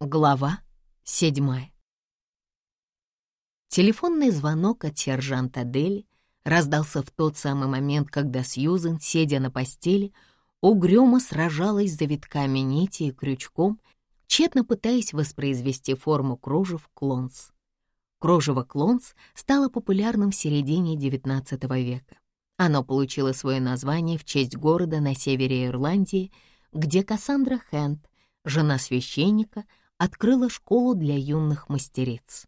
Глава седьмая Телефонный звонок от сержанта Дели раздался в тот самый момент, когда Сьюзен, сидя на постели, угрюмо сражалась с завитками нити и крючком, тщетно пытаясь воспроизвести форму кружев клонс. Кружево клонс стало популярным в середине XIX века. Оно получило свое название в честь города на севере Ирландии, где Кассандра Хэнд, жена священника, открыла школу для юных мастериц.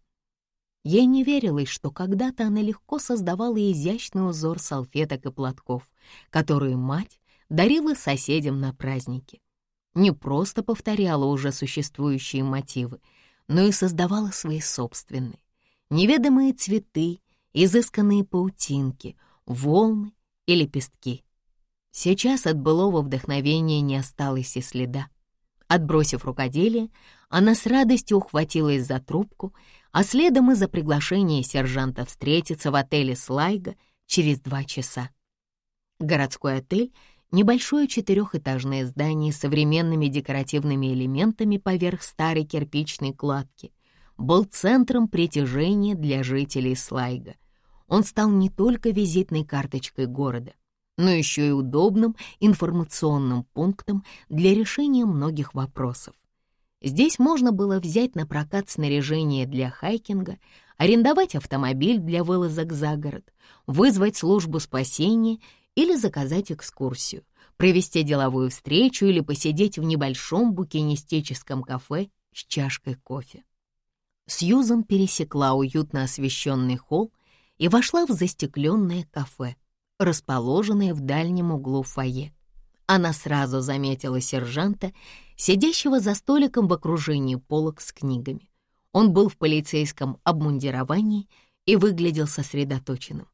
Ей не верилось, что когда-то она легко создавала изящный узор салфеток и платков, которые мать дарила соседям на праздники. Не просто повторяла уже существующие мотивы, но и создавала свои собственные. Неведомые цветы, изысканные паутинки, волны и лепестки. Сейчас от былого вдохновения не осталось и следа. Отбросив рукоделие, она с радостью ухватилась за трубку, а следом и за приглашение сержанта встретиться в отеле «Слайга» через два часа. Городской отель — небольшое четырехэтажное здание с современными декоративными элементами поверх старой кирпичной кладки — был центром притяжения для жителей Слайга. Он стал не только визитной карточкой города, но еще и удобным информационным пунктом для решения многих вопросов. Здесь можно было взять на прокат снаряжение для хайкинга, арендовать автомобиль для вылазок за город, вызвать службу спасения или заказать экскурсию, провести деловую встречу или посидеть в небольшом букинистическом кафе с чашкой кофе. Сьюзан пересекла уютно освещенный холл и вошла в застекленное кафе, расположенное в дальнем углу фойе. Она сразу заметила сержанта, сидящего за столиком в окружении полок с книгами. Он был в полицейском обмундировании и выглядел сосредоточенным.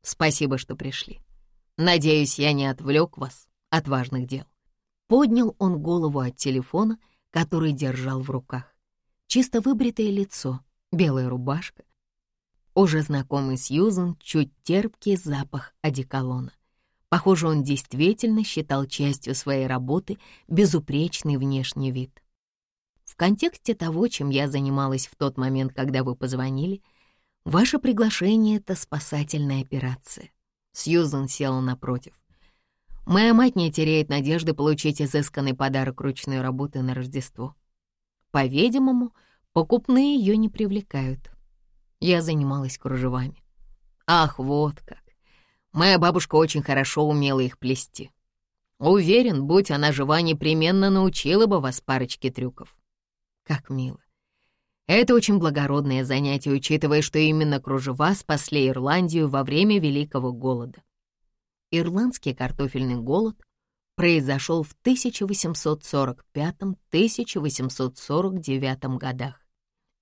«Спасибо, что пришли. Надеюсь, я не отвлек вас от важных дел». Поднял он голову от телефона, который держал в руках. Чисто выбритое лицо, белая рубашка, уже знакомый Сьюзан чуть терпкий запах одеколона. Похоже, он действительно считал частью своей работы безупречный внешний вид. В контексте того, чем я занималась в тот момент, когда вы позвонили, ваше приглашение — это спасательная операция. Сьюзан села напротив. Моя мать не теряет надежды получить изысканный подарок ручной работы на Рождество. По-видимому, покупные ее не привлекают. Я занималась кружевами. Ах, вот как! Моя бабушка очень хорошо умела их плести. Уверен, будь она жива, непременно научила бы вас парочке трюков. Как мило. Это очень благородное занятие, учитывая, что именно кружева спасли Ирландию во время Великого голода. Ирландский картофельный голод произошел в 1845-1849 годах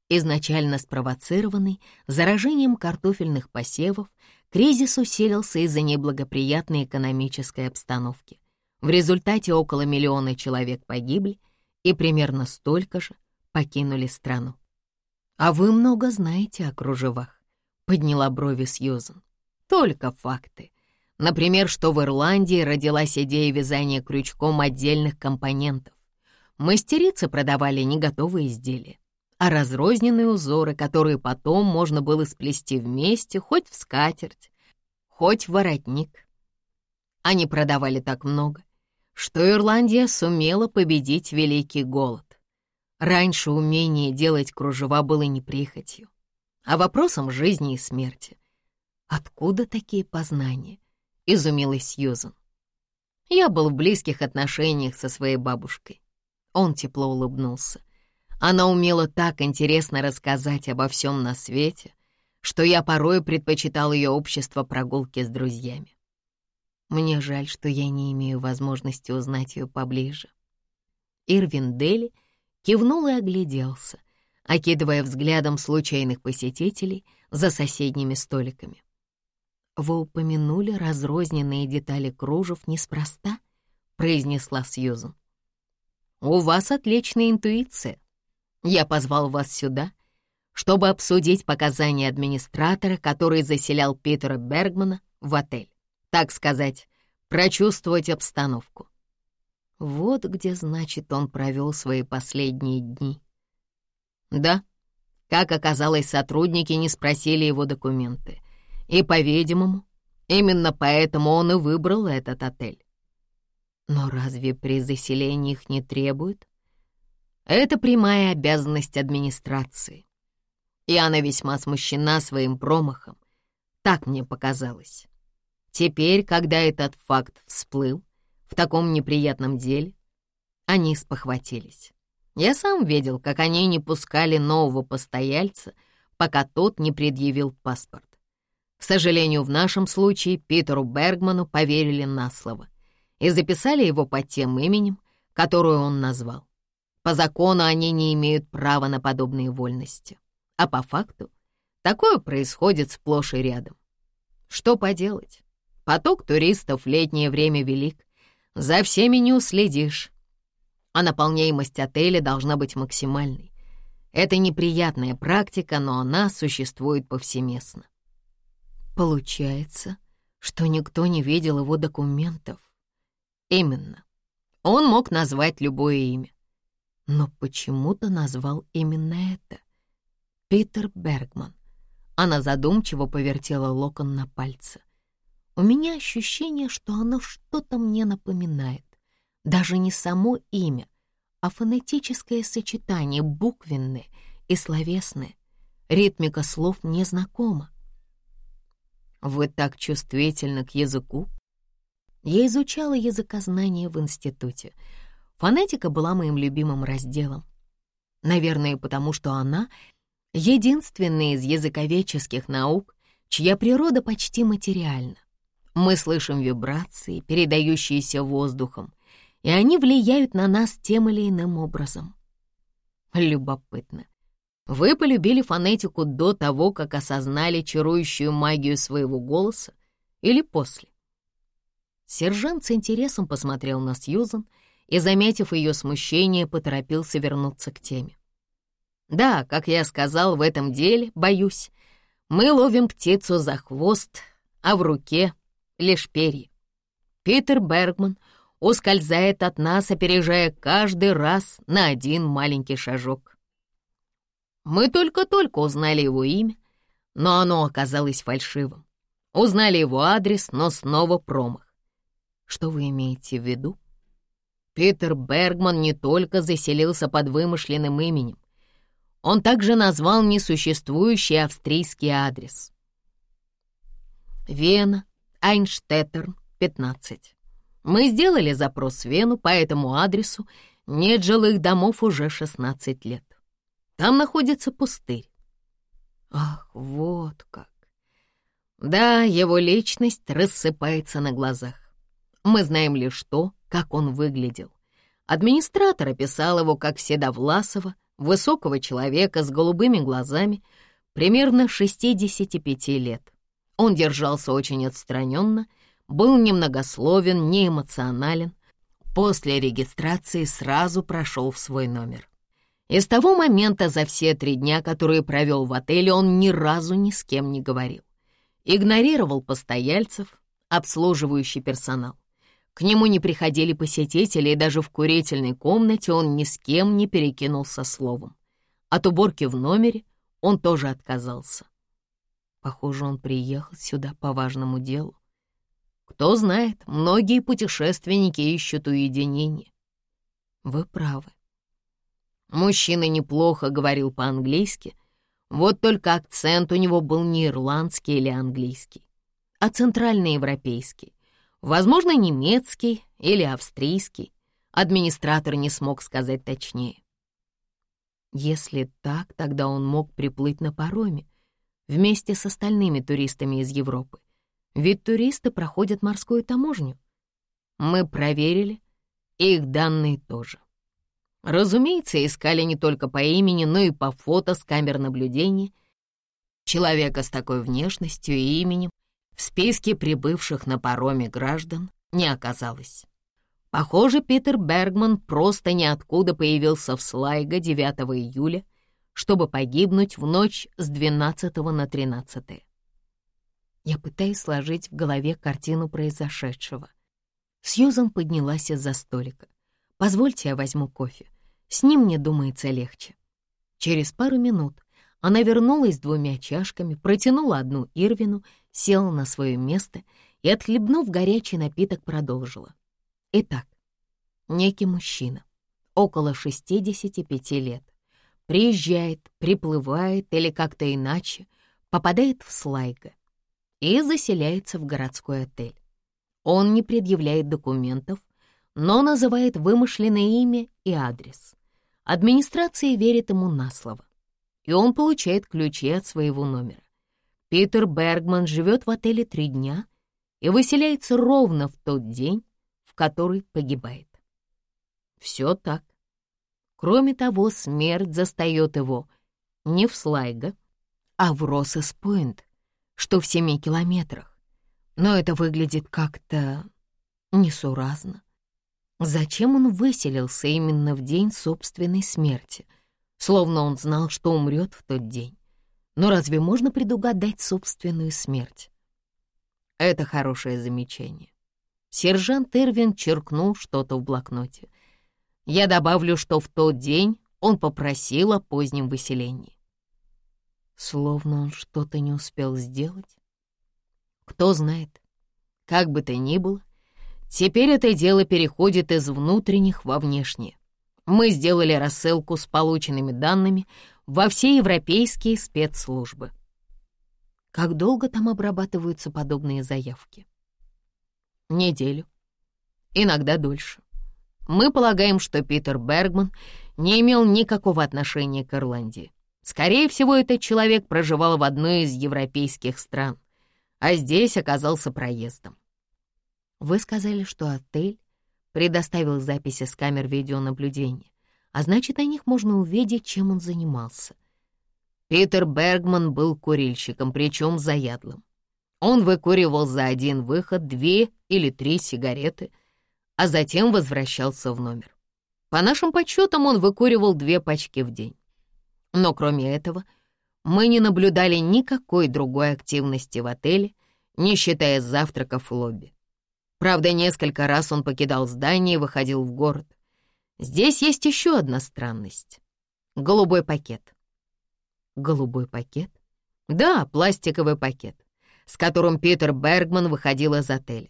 изначально спровоцированный заражением картофельных посевов, кризис усилился из-за неблагоприятной экономической обстановки. В результате около миллиона человек погибли и примерно столько же покинули страну. «А вы много знаете о кружевах», — подняла брови Сьюзан. «Только факты. Например, что в Ирландии родилась идея вязания крючком отдельных компонентов. Мастерицы продавали не готовые изделия а разрозненные узоры, которые потом можно было сплести вместе хоть в скатерть, хоть в воротник. Они продавали так много, что Ирландия сумела победить великий голод. Раньше умение делать кружева было не прихотью, а вопросом жизни и смерти. Откуда такие познания? Изумилась Сьюзан. Я был в близких отношениях со своей бабушкой. Он тепло улыбнулся. Она умела так интересно рассказать обо всем на свете, что я порой предпочитал ее общество прогулки с друзьями. Мне жаль, что я не имею возможности узнать ее поближе. Ирвин Дели кивнул и огляделся, окидывая взглядом случайных посетителей за соседними столиками. «Вы упомянули разрозненные детали кружев неспроста?» — произнесла Сьюзан. «У вас отличная интуиция», я позвал вас сюда, чтобы обсудить показания администратора, который заселял Питера Бергмана в отель. так сказать, прочувствовать обстановку. Вот где, значит, он провел свои последние дни. Да, как оказалось, сотрудники не спросили его документы. И, по-видимому, именно поэтому он и выбрал этот отель. Но разве при заселении их не требуют? Это прямая обязанность администрации. И она весьма смущена своим промахом. Так мне показалось. Теперь, когда этот факт всплыл в таком неприятном деле, они спохватились. Я сам видел, как они не пускали нового постояльца, пока тот не предъявил паспорт. К сожалению, в нашем случае Питеру Бергману поверили на слово и записали его под тем именем, которое он назвал. По закону они не имеют права на подобные вольности, а по факту такое происходит сплошь и рядом. Что поделать? Поток туристов в летнее время велик, за всеми не уследишь а наполняемость отеля должна быть максимальной. Это неприятная практика, но она существует повсеместно. Получается, что никто не видел его документов. Именно. Он мог назвать любое имя. Но почему-то назвал именно это. Питер Бергман. Она задумчиво повертела локон на пальце. У меня ощущение, что оно что-то мне напоминает даже не само имя, а фонетическое сочетание буквенное и словесное. Ритмика слов мне знакома. Вы так чувствительны к языку? Я изучала языкознание в институте. Фонетика была моим любимым разделом. Наверное, потому что она — единственная из языковедческих наук, чья природа почти материальна. Мы слышим вибрации, передающиеся воздухом, и они влияют на нас тем или иным образом. Любопытно. Вы полюбили фонетику до того, как осознали чарующую магию своего голоса или после? Сержант с интересом посмотрел на Сьюзан и, заметив ее смущение, поторопился вернуться к теме. «Да, как я сказал, в этом деле, боюсь, мы ловим птицу за хвост, а в руке лишь перья. Питер Бергман — ускользает от нас, опережая каждый раз на один маленький шажок. Мы только-только узнали его имя, но оно оказалось фальшивым. Узнали его адрес, но снова промах. Что вы имеете в виду? Питер Бергман не только заселился под вымышленным именем, он также назвал несуществующий австрийский адрес. Вена, Айнштеттерн, 15. Мы сделали запрос в Вену по этому адресу. Нет жилых домов уже 16 лет. Там находится пустырь. Ах, вот как. Да, его личность рассыпается на глазах. Мы знаем лишь то, как он выглядел. Администратор описал его как седовласого, высокого человека с голубыми глазами, примерно 65 лет. Он держался очень отстраненно был немногословен, неэмоционален. После регистрации сразу прошел в свой номер. И с того момента за все три дня, которые провел в отеле, он ни разу ни с кем не говорил. Игнорировал постояльцев, обслуживающий персонал. К нему не приходили посетители, и даже в курительной комнате он ни с кем не перекинулся словом. От уборки в номере он тоже отказался. Похоже, он приехал сюда по важному делу. Кто знает, многие путешественники ищут уединение. Вы правы. Мужчина неплохо говорил по-английски, вот только акцент у него был не ирландский или английский, а центральноевропейский, возможно, немецкий или австрийский. Администратор не смог сказать точнее. Если так, тогда он мог приплыть на пароме вместе с остальными туристами из Европы ведь туристы проходят морскую таможню. Мы проверили, их данные тоже. Разумеется, искали не только по имени, но и по фото с камер наблюдения. Человека с такой внешностью и именем в списке прибывших на пароме граждан не оказалось. Похоже, Питер Бергман просто ниоткуда появился в Слайго 9 июля, чтобы погибнуть в ночь с 12 на 13. Я пытаюсь сложить в голове картину произошедшего. Сьюзан поднялась из-за столика. «Позвольте, я возьму кофе. С ним мне думается легче». Через пару минут она вернулась с двумя чашками, протянула одну Ирвину, села на свое место и, отхлебнув горячий напиток, продолжила. Итак, некий мужчина, около 65 лет, приезжает, приплывает или как-то иначе, попадает в Слайго и заселяется в городской отель. Он не предъявляет документов, но называет вымышленное имя и адрес. Администрация верит ему на слово, и он получает ключи от своего номера. Питер Бергман живет в отеле три дня и выселяется ровно в тот день, в который погибает. Все так. Кроме того, смерть застает его не в Слайго, а в Россес-Пойнт, что в семи километрах. Но это выглядит как-то несуразно. Зачем он выселился именно в день собственной смерти, словно он знал, что умрет в тот день? Но разве можно предугадать собственную смерть? Это хорошее замечание. Сержант Эрвин черкнул что-то в блокноте. Я добавлю, что в тот день он попросил о позднем выселении. Словно он что-то не успел сделать. Кто знает. Как бы то ни было, теперь это дело переходит из внутренних во внешние. Мы сделали рассылку с полученными данными во все европейские спецслужбы. Как долго там обрабатываются подобные заявки? Неделю. Иногда дольше. Мы полагаем, что Питер Бергман не имел никакого отношения к Ирландии. Скорее всего, этот человек проживал в одной из европейских стран, а здесь оказался проездом. Вы сказали, что отель предоставил записи с камер видеонаблюдения, а значит, на них можно увидеть, чем он занимался. Питер Бергман был курильщиком, причем заядлым. Он выкуривал за один выход две или три сигареты — а затем возвращался в номер. По нашим подсчетам он выкуривал две пачки в день. Но кроме этого, мы не наблюдали никакой другой активности в отеле, не считая завтраков в лобби. Правда, несколько раз он покидал здание и выходил в город. Здесь есть еще одна странность. Голубой пакет. Голубой пакет? Да, пластиковый пакет, с которым Питер Бергман выходил из отеля.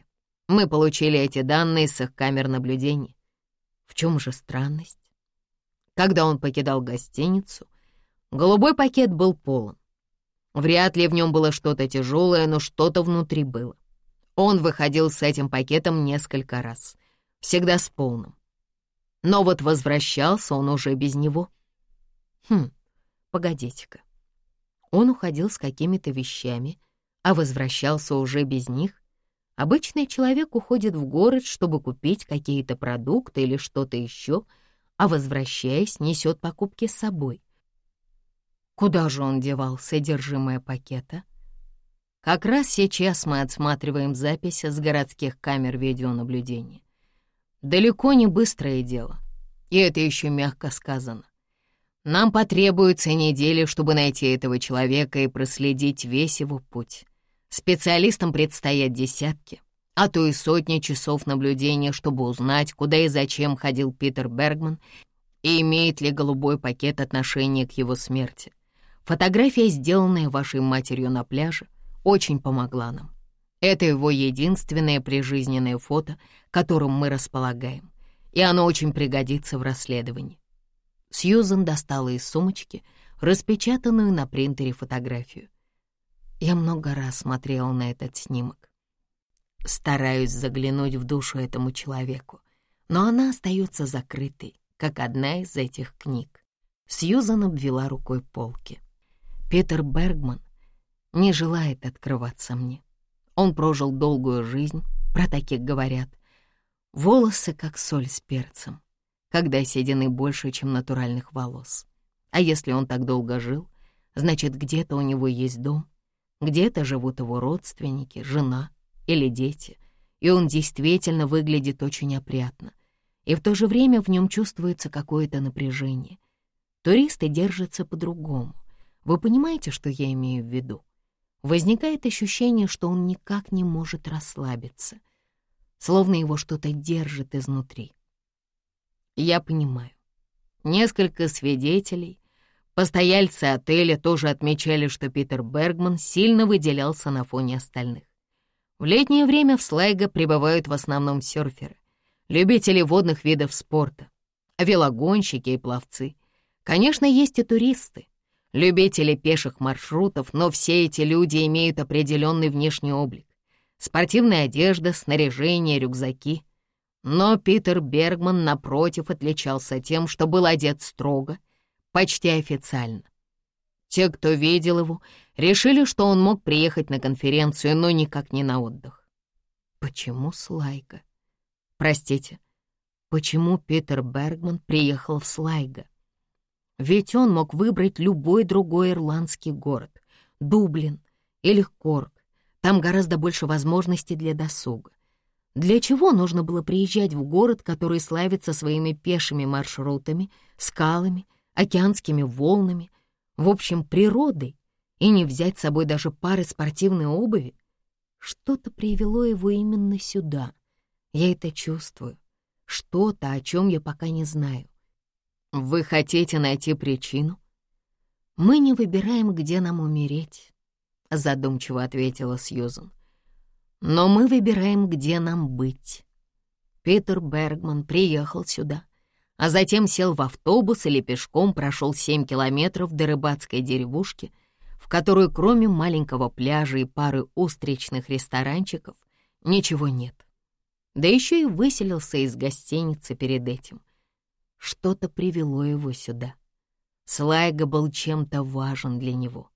Мы получили эти данные с их камер наблюдения. В чем же странность? Когда он покидал гостиницу, голубой пакет был полон. Вряд ли в нем было что-то тяжелое, но что-то внутри было. Он выходил с этим пакетом несколько раз, всегда с полным. Но вот возвращался он уже без него. Хм, погодите-ка. Он уходил с какими-то вещами, а возвращался уже без них? Обычный человек уходит в город, чтобы купить какие-то продукты или что-то еще, а, возвращаясь, несет покупки с собой. Куда же он девал содержимое пакета? Как раз сейчас мы отсматриваем записи с городских камер видеонаблюдения. Далеко не быстрое дело, и это еще мягко сказано. Нам потребуется недели, чтобы найти этого человека и проследить весь его путь. Специалистам предстоят десятки, а то и сотни часов наблюдения, чтобы узнать, куда и зачем ходил Питер Бергман и имеет ли голубой пакет отношение к его смерти. Фотография, сделанная вашей матерью на пляже, очень помогла нам. Это его единственное прижизненное фото, которым мы располагаем, и оно очень пригодится в расследовании. Сьюзен достала из сумочки распечатанную на принтере фотографию. Я много раз смотрела на этот снимок. Стараюсь заглянуть в душу этому человеку, но она остается закрытой, как одна из этих книг. Сьюзан обвела рукой полки. Питер Бергман не желает открываться мне. Он прожил долгую жизнь, про таких говорят. Волосы, как соль с перцем, когда седины больше, чем натуральных волос. А если он так долго жил, значит, где-то у него есть дом — где-то живут его родственники, жена или дети, и он действительно выглядит очень опрятно. И в то же время в нем чувствуется какое-то напряжение. Туристы держатся по-другому. Вы понимаете, что я имею в виду? Возникает ощущение, что он никак не может расслабиться, словно его что-то держит изнутри. Я понимаю. Несколько свидетелей, постояльцы отеля тоже отмечали, что Питер Бергман сильно выделялся на фоне остальных. В летнее время в Слайго прибывают в основном серферы, любители водных видов спорта, велогонщики и пловцы. Конечно, есть и туристы, любители пеших маршрутов, но все эти люди имеют определенный внешний облик. Спортивная одежда, снаряжение, рюкзаки. Но Питер Бергман, напротив, отличался тем, что был одет строго, почти официально. Те, кто видел его, решили, что он мог приехать на конференцию, но никак не на отдых. Почему Слайга? Простите, почему Питер Бергман приехал в Слайго? Ведь он мог выбрать любой другой ирландский город — Дублин или Корк. Там гораздо больше возможностей для досуга. Для чего нужно было приезжать в город, который славится своими пешими маршрутами, скалами, океанскими волнами, в общем, природой, и не взять с собой даже пары спортивной обуви? Что-то привело его именно сюда. Я это чувствую. Что-то, о чем я пока не знаю. Вы хотите найти причину? Мы не выбираем, где нам умереть, задумчиво ответила Сьюзан. Но мы выбираем, где нам быть. Питер Бергман приехал сюда, а затем сел в автобус или пешком прошел семь километров до рыбацкой деревушки, в которую кроме маленького пляжа и пары устричных ресторанчиков ничего нет да еще и выселился из гостиницы перед этим. Что-то привело его сюда. Слайга был чем-то важен для него.